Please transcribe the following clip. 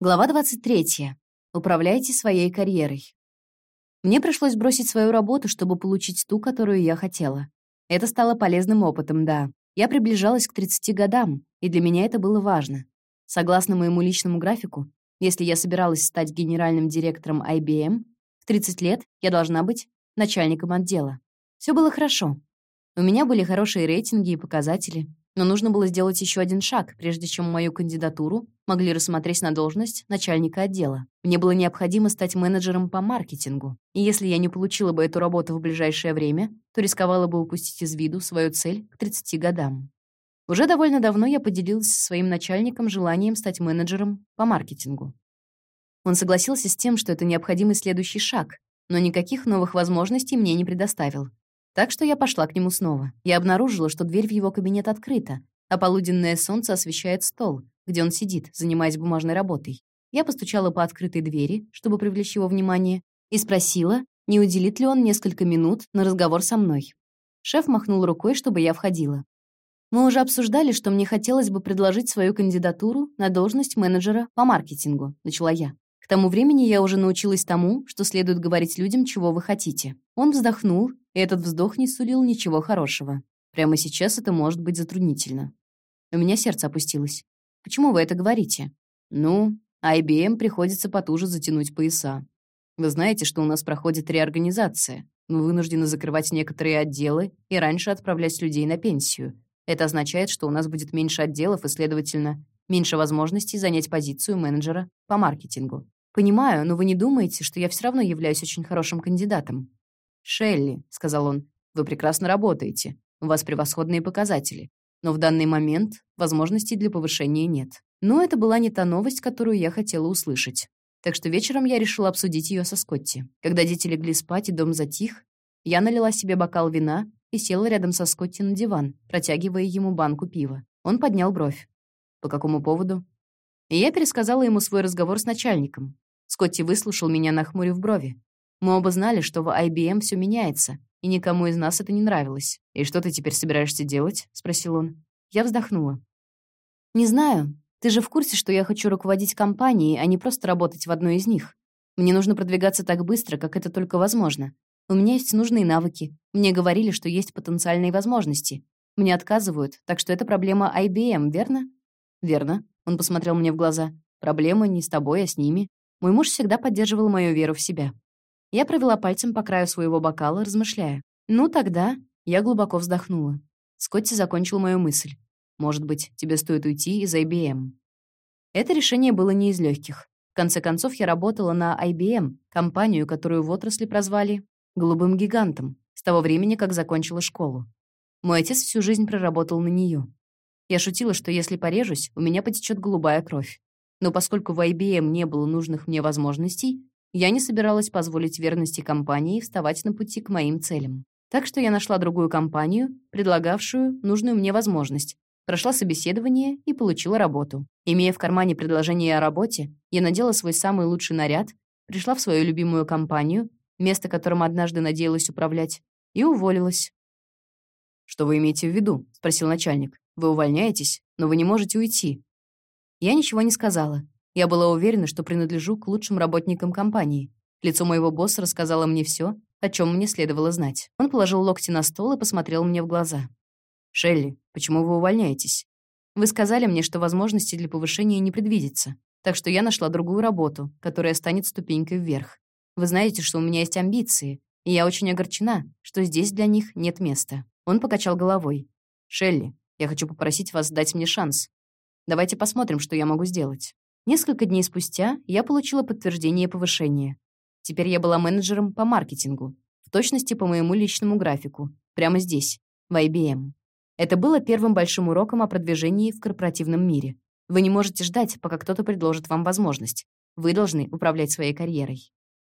Глава 23. Управляйте своей карьерой. Мне пришлось бросить свою работу, чтобы получить ту, которую я хотела. Это стало полезным опытом, да. Я приближалась к 30 годам, и для меня это было важно. Согласно моему личному графику, если я собиралась стать генеральным директором IBM, в 30 лет я должна быть начальником отдела. Все было хорошо. У меня были хорошие рейтинги и показатели, но нужно было сделать еще один шаг, прежде чем мою кандидатуру могли рассмотреть на должность начальника отдела. Мне было необходимо стать менеджером по маркетингу. И если я не получила бы эту работу в ближайшее время, то рисковала бы упустить из виду свою цель к 30 годам. Уже довольно давно я поделилась со своим начальником желанием стать менеджером по маркетингу. Он согласился с тем, что это необходимый следующий шаг, но никаких новых возможностей мне не предоставил. Так что я пошла к нему снова. Я обнаружила, что дверь в его кабинет открыта, а полуденное солнце освещает стол, где он сидит, занимаясь бумажной работой. Я постучала по открытой двери, чтобы привлечь его внимание, и спросила, не уделит ли он несколько минут на разговор со мной. Шеф махнул рукой, чтобы я входила. Мы уже обсуждали, что мне хотелось бы предложить свою кандидатуру на должность менеджера по маркетингу, начала я. К тому времени я уже научилась тому, что следует говорить людям, чего вы хотите. Он вздохнул, и этот вздох не сулил ничего хорошего. Прямо сейчас это может быть затруднительно. У меня сердце опустилось. Почему вы это говорите? Ну, IBM приходится потуже затянуть пояса. Вы знаете, что у нас проходит реорганизация. Мы вынуждены закрывать некоторые отделы и раньше отправлять людей на пенсию. Это означает, что у нас будет меньше отделов и, следовательно, меньше возможностей занять позицию менеджера по маркетингу. «Понимаю, но вы не думаете, что я все равно являюсь очень хорошим кандидатом?» «Шелли», — сказал он, — «вы прекрасно работаете. У вас превосходные показатели. Но в данный момент возможностей для повышения нет». Но это была не та новость, которую я хотела услышать. Так что вечером я решила обсудить ее со Скотти. Когда дети легли спать и дом затих, я налила себе бокал вина и села рядом со Скотти на диван, протягивая ему банку пива. Он поднял бровь. «По какому поводу?» И я пересказала ему свой разговор с начальником, Скотти выслушал меня, нахмурив брови. Мы оба знали, что в IBM все меняется, и никому из нас это не нравилось. «И что ты теперь собираешься делать?» — спросил он. Я вздохнула. «Не знаю. Ты же в курсе, что я хочу руководить компанией, а не просто работать в одной из них. Мне нужно продвигаться так быстро, как это только возможно. У меня есть нужные навыки. Мне говорили, что есть потенциальные возможности. Мне отказывают, так что это проблема IBM, верно?» «Верно», — он посмотрел мне в глаза. «Проблема не с тобой, а с ними. Мой муж всегда поддерживал мою веру в себя. Я провела пальцем по краю своего бокала, размышляя. «Ну, тогда...» Я глубоко вздохнула. Скотти закончил мою мысль. «Может быть, тебе стоит уйти из IBM?» Это решение было не из легких. В конце концов, я работала на IBM, компанию, которую в отрасли прозвали «голубым гигантом», с того времени, как закончила школу. Мой отец всю жизнь проработал на нее. Я шутила, что если порежусь, у меня потечет голубая кровь. Но поскольку в IBM не было нужных мне возможностей, я не собиралась позволить верности компании вставать на пути к моим целям. Так что я нашла другую компанию, предлагавшую нужную мне возможность, прошла собеседование и получила работу. Имея в кармане предложение о работе, я надела свой самый лучший наряд, пришла в свою любимую компанию, место которым однажды надеялась управлять, и уволилась. «Что вы имеете в виду?» — спросил начальник. «Вы увольняетесь, но вы не можете уйти. Я ничего не сказала. Я была уверена, что принадлежу к лучшим работникам компании. Лицо моего босса рассказало мне все, о чем мне следовало знать. Он положил локти на стол и посмотрел мне в глаза. «Шелли, почему вы увольняетесь? Вы сказали мне, что возможности для повышения не предвидится, так что я нашла другую работу, которая станет ступенькой вверх. Вы знаете, что у меня есть амбиции, и я очень огорчена, что здесь для них нет места». Он покачал головой. «Шелли, я хочу попросить вас дать мне шанс. Давайте посмотрим, что я могу сделать. Несколько дней спустя я получила подтверждение повышения. Теперь я была менеджером по маркетингу, в точности по моему личному графику, прямо здесь, в IBM. Это было первым большим уроком о продвижении в корпоративном мире. Вы не можете ждать, пока кто-то предложит вам возможность. Вы должны управлять своей карьерой.